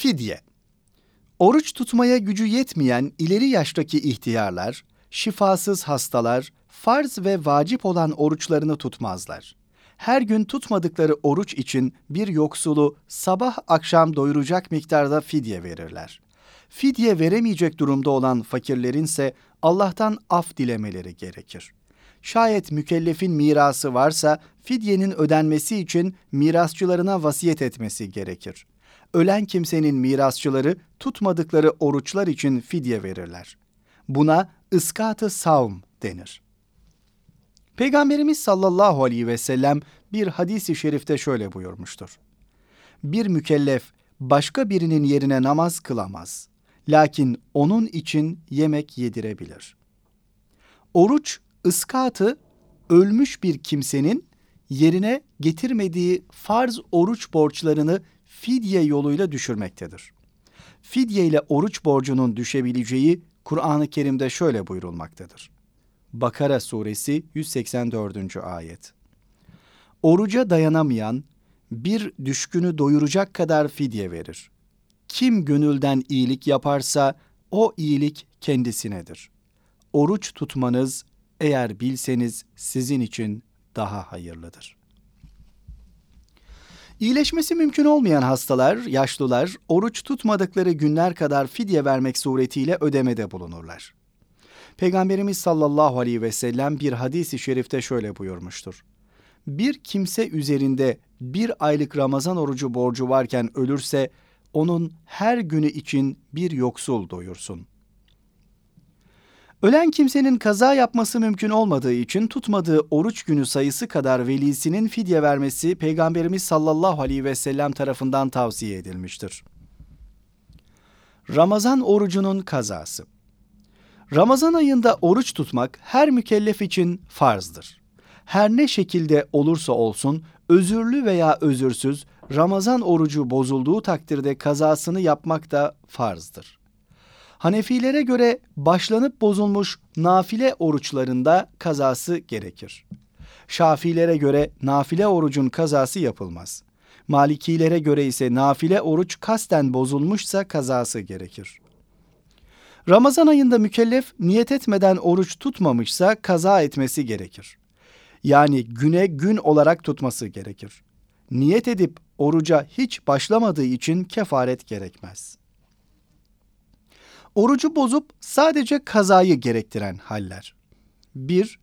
Fidye Oruç tutmaya gücü yetmeyen ileri yaştaki ihtiyarlar, şifasız hastalar, farz ve vacip olan oruçlarını tutmazlar. Her gün tutmadıkları oruç için bir yoksulu sabah akşam doyuracak miktarda fidye verirler. Fidye veremeyecek durumda olan fakirlerin ise Allah'tan af dilemeleri gerekir. Şayet mükellefin mirası varsa fidyenin ödenmesi için mirasçılarına vasiyet etmesi gerekir. Ölen kimsenin mirasçıları tutmadıkları oruçlar için fidye verirler. Buna ıskat-ı savm denir. Peygamberimiz sallallahu aleyhi ve sellem bir hadisi şerifte şöyle buyurmuştur. Bir mükellef başka birinin yerine namaz kılamaz. Lakin onun için yemek yedirebilir. Oruç ıskatı ölmüş bir kimsenin yerine getirmediği farz oruç borçlarını fidye yoluyla düşürmektedir. Fidye ile oruç borcunun düşebileceği Kur'an-ı Kerim'de şöyle buyurulmaktadır. Bakara suresi 184. ayet. Oruca dayanamayan bir düşkünü doyuracak kadar fidye verir. Kim gönülden iyilik yaparsa o iyilik kendisinedir. Oruç tutmanız eğer bilseniz sizin için daha hayırlıdır. İyileşmesi mümkün olmayan hastalar, yaşlılar oruç tutmadıkları günler kadar fidye vermek suretiyle ödemede bulunurlar. Peygamberimiz sallallahu aleyhi ve sellem bir hadisi şerifte şöyle buyurmuştur. Bir kimse üzerinde bir aylık Ramazan orucu borcu varken ölürse onun her günü için bir yoksul doyursun. Ölen kimsenin kaza yapması mümkün olmadığı için tutmadığı oruç günü sayısı kadar velisinin fidye vermesi Peygamberimiz sallallahu aleyhi ve sellem tarafından tavsiye edilmiştir. Ramazan orucunun kazası Ramazan ayında oruç tutmak her mükellef için farzdır. Her ne şekilde olursa olsun özürlü veya özürsüz Ramazan orucu bozulduğu takdirde kazasını yapmak da farzdır. Hanefilere göre başlanıp bozulmuş nafile oruçlarında kazası gerekir. Şafilere göre nafile orucun kazası yapılmaz. Malikilere göre ise nafile oruç kasten bozulmuşsa kazası gerekir. Ramazan ayında mükellef niyet etmeden oruç tutmamışsa kaza etmesi gerekir. Yani güne gün olarak tutması gerekir. Niyet edip oruca hiç başlamadığı için kefaret gerekmez. Orucu bozup sadece kazayı gerektiren haller. 1.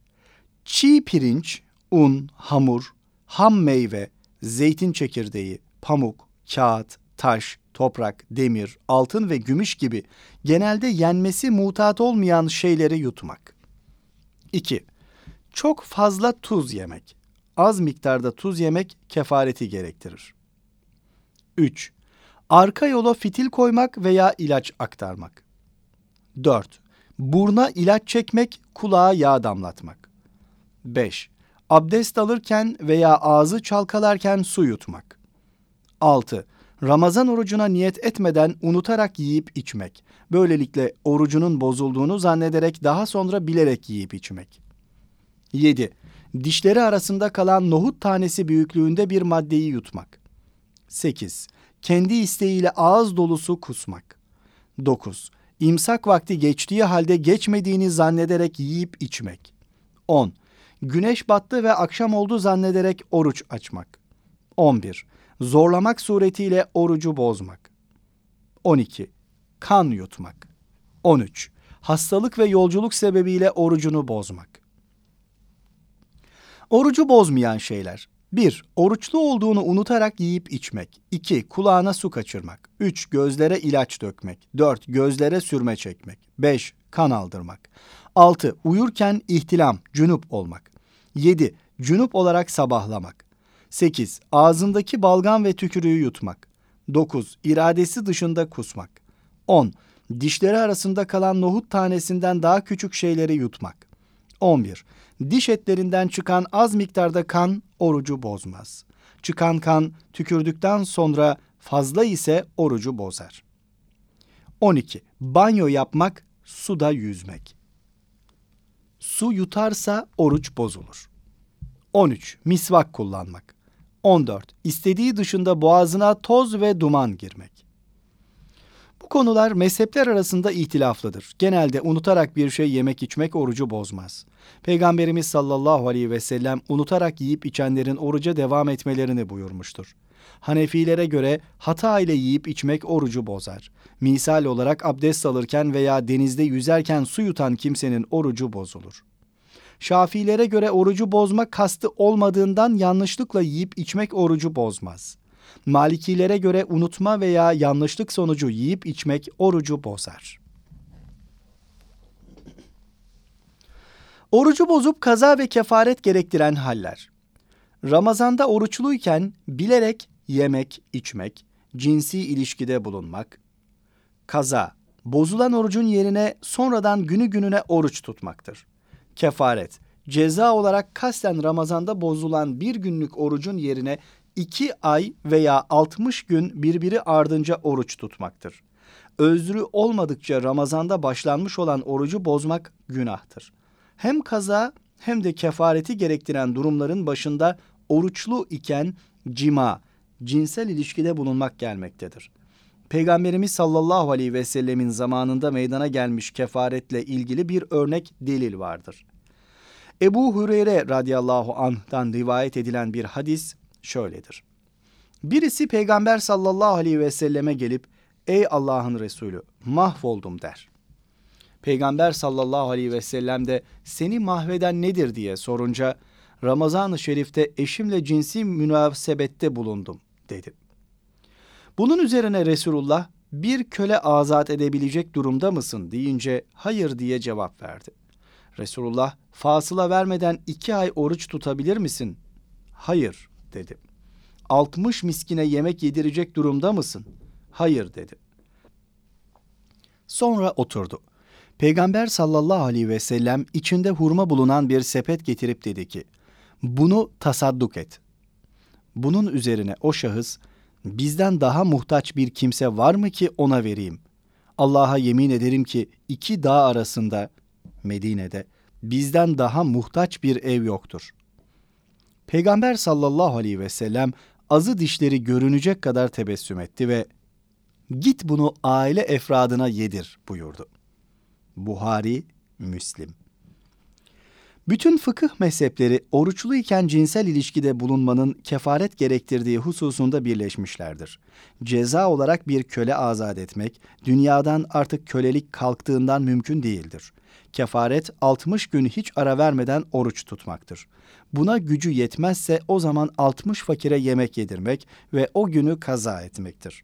Çiğ pirinç, un, hamur, ham meyve, zeytin çekirdeği, pamuk, kağıt, taş, toprak, demir, altın ve gümüş gibi genelde yenmesi mutat olmayan şeyleri yutmak. 2. Çok fazla tuz yemek. Az miktarda tuz yemek kefareti gerektirir. 3. Arka yola fitil koymak veya ilaç aktarmak. 4. Burna ilaç çekmek, kulağa yağ damlatmak. 5. Abdest alırken veya ağzı çalkalarken su yutmak. 6. Ramazan orucuna niyet etmeden unutarak yiyip içmek. Böylelikle orucunun bozulduğunu zannederek daha sonra bilerek yiyip içmek. 7. Dişleri arasında kalan nohut tanesi büyüklüğünde bir maddeyi yutmak. 8. Kendi isteğiyle ağız dolusu kusmak. 9. İmsak vakti geçtiği halde geçmediğini zannederek yiyip içmek. 10. Güneş battı ve akşam oldu zannederek oruç açmak. 11 zorlamak suretiyle orucu bozmak. 12. Kan yutmak. 13. Hastalık ve yolculuk sebebiyle orucunu bozmak. Orucu bozmayan şeyler. 1. Oruçlu olduğunu unutarak yiyip içmek. 2. Kulağına su kaçırmak. 3. Gözlere ilaç dökmek. 4. Gözlere sürme çekmek. 5. Kan aldırmak. 6. Uyurken ihtilam, cünüp olmak. 7. Cünüp olarak sabahlamak. 8. Ağzındaki balgam ve tükürüğü yutmak. 9. İradesi dışında kusmak. 10. Dişleri arasında kalan nohut tanesinden daha küçük şeyleri yutmak. 11. Diş etlerinden çıkan az miktarda kan orucu bozmaz. Çıkan kan tükürdükten sonra fazla ise orucu bozar. 12. Banyo yapmak, suda yüzmek. Su yutarsa oruç bozulur. 13. Misvak kullanmak. 14. İstediği dışında boğazına toz ve duman girmek. Bu konular mezhepler arasında ihtilaflıdır. Genelde unutarak bir şey yemek içmek orucu bozmaz. Peygamberimiz sallallahu aleyhi ve sellem unutarak yiyip içenlerin oruca devam etmelerini buyurmuştur. Hanefilere göre hata ile yiyip içmek orucu bozar. Misal olarak abdest alırken veya denizde yüzerken su yutan kimsenin orucu bozulur. Şafilere göre orucu bozmak kastı olmadığından yanlışlıkla yiyip içmek orucu bozmaz. Malikilere göre unutma veya yanlışlık sonucu yiyip içmek orucu bozar. Orucu bozup kaza ve kefaret gerektiren haller. Ramazanda oruçluyken bilerek yemek, içmek, cinsi ilişkide bulunmak, kaza, bozulan orucun yerine sonradan günü gününe oruç tutmaktır. Kefaret, ceza olarak kasten Ramazanda bozulan bir günlük orucun yerine iki ay veya 60 gün birbiri ardınca oruç tutmaktır. Özrü olmadıkça Ramazanda başlanmış olan orucu bozmak günahtır. Hem kaza hem de kefareti gerektiren durumların başında oruçlu iken cima, cinsel ilişkide bulunmak gelmektedir. Peygamberimiz sallallahu aleyhi ve sellemin zamanında meydana gelmiş kefaretle ilgili bir örnek delil vardır. Ebu Hureyre radıyallahu anh'tan rivayet edilen bir hadis şöyledir. Birisi Peygamber sallallahu aleyhi ve selleme gelip ey Allah'ın Resulü mahvoldum der. Peygamber sallallahu aleyhi ve sellem de seni mahveden nedir diye sorunca Ramazan-ı Şerif'te eşimle cinsi münasebette bulundum dedi. Bunun üzerine Resulullah bir köle azat edebilecek durumda mısın deyince hayır diye cevap verdi. Resulullah fasıla vermeden iki ay oruç tutabilir misin? Hayır dedi. 60 miskine yemek yedirecek durumda mısın? Hayır dedi. Sonra oturdu. Peygamber sallallahu aleyhi ve sellem içinde hurma bulunan bir sepet getirip dedi ki, bunu tasadduk et. Bunun üzerine o şahıs, bizden daha muhtaç bir kimse var mı ki ona vereyim? Allah'a yemin ederim ki iki dağ arasında, Medine'de, bizden daha muhtaç bir ev yoktur. Peygamber sallallahu aleyhi ve sellem azı dişleri görünecek kadar tebessüm etti ve git bunu aile efradına yedir buyurdu. Buhari, Müslim. Bütün fıkıh mezhepleri oruçluyken cinsel ilişkide bulunmanın kefaret gerektirdiği hususunda birleşmişlerdir. Ceza olarak bir köle azat etmek, dünyadan artık kölelik kalktığından mümkün değildir. Kefaret 60 gün hiç ara vermeden oruç tutmaktır. Buna gücü yetmezse o zaman 60 fakire yemek yedirmek ve o günü kaza etmektir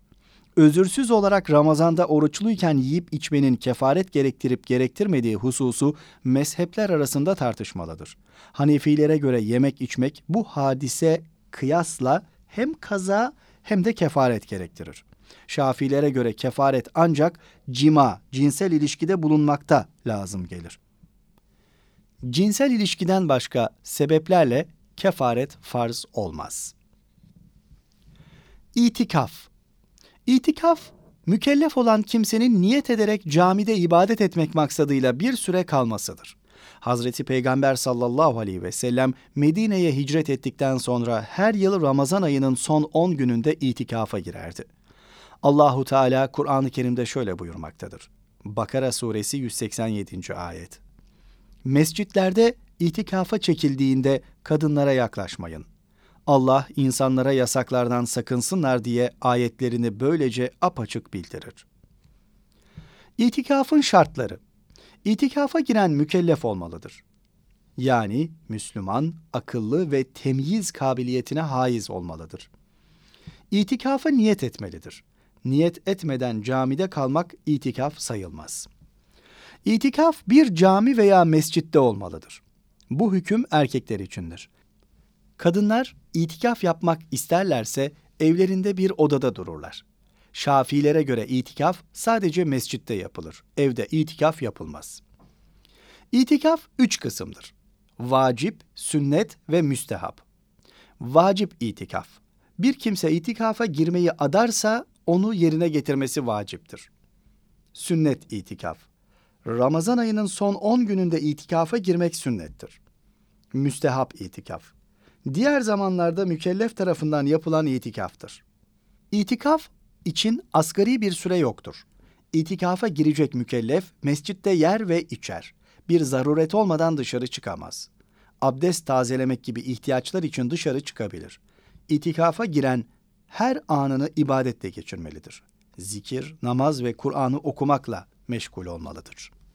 özürsüz olarak Ramazan'da oruçluyken yiyip içmenin kefaret gerektirip gerektirmediği hususu mezhepler arasında tartışmalıdır. Hanefilere göre yemek içmek bu hadise kıyasla hem kaza hem de kefaret gerektirir. Şafilere göre kefaret ancak cima, cinsel ilişkide bulunmakta lazım gelir. Cinsel ilişkiden başka sebeplerle kefaret farz olmaz. İtikaf İtikaf, mükellef olan kimsenin niyet ederek camide ibadet etmek maksadıyla bir süre kalmasıdır. Hazreti Peygamber sallallahu aleyhi ve sellem Medine'ye hicret ettikten sonra her yıl Ramazan ayının son 10 gününde itikafa girerdi. Allahu Teala Kur'an-ı Kerim'de şöyle buyurmaktadır. Bakara suresi 187. ayet. Mescitlerde itikafa çekildiğinde kadınlara yaklaşmayın. Allah insanlara yasaklardan sakınsınlar diye ayetlerini böylece apaçık bildirir. İtikafın şartları İtikafa giren mükellef olmalıdır. Yani Müslüman, akıllı ve temyiz kabiliyetine haiz olmalıdır. İtikafa niyet etmelidir. Niyet etmeden camide kalmak itikaf sayılmaz. İtikaf bir cami veya mescitte olmalıdır. Bu hüküm erkekler içindir. Kadınlar itikaf yapmak isterlerse evlerinde bir odada dururlar. Şafilere göre itikaf sadece mescitte yapılır. Evde itikaf yapılmaz. İtikaf üç kısımdır. Vacip, sünnet ve müstehap. Vacip itikaf. Bir kimse itikafa girmeyi adarsa onu yerine getirmesi vaciptir. Sünnet itikaf. Ramazan ayının son 10 gününde itikafa girmek sünnettir. Müstehap itikaf diğer zamanlarda mükellef tarafından yapılan itikaftır. İtikaf için asgari bir süre yoktur. İtikafa girecek mükellef mescitte yer ve içer. Bir zaruret olmadan dışarı çıkamaz. Abdest tazelemek gibi ihtiyaçlar için dışarı çıkabilir. İtikafa giren her anını ibadetle geçirmelidir. Zikir, namaz ve Kur'an'ı okumakla meşgul olmalıdır.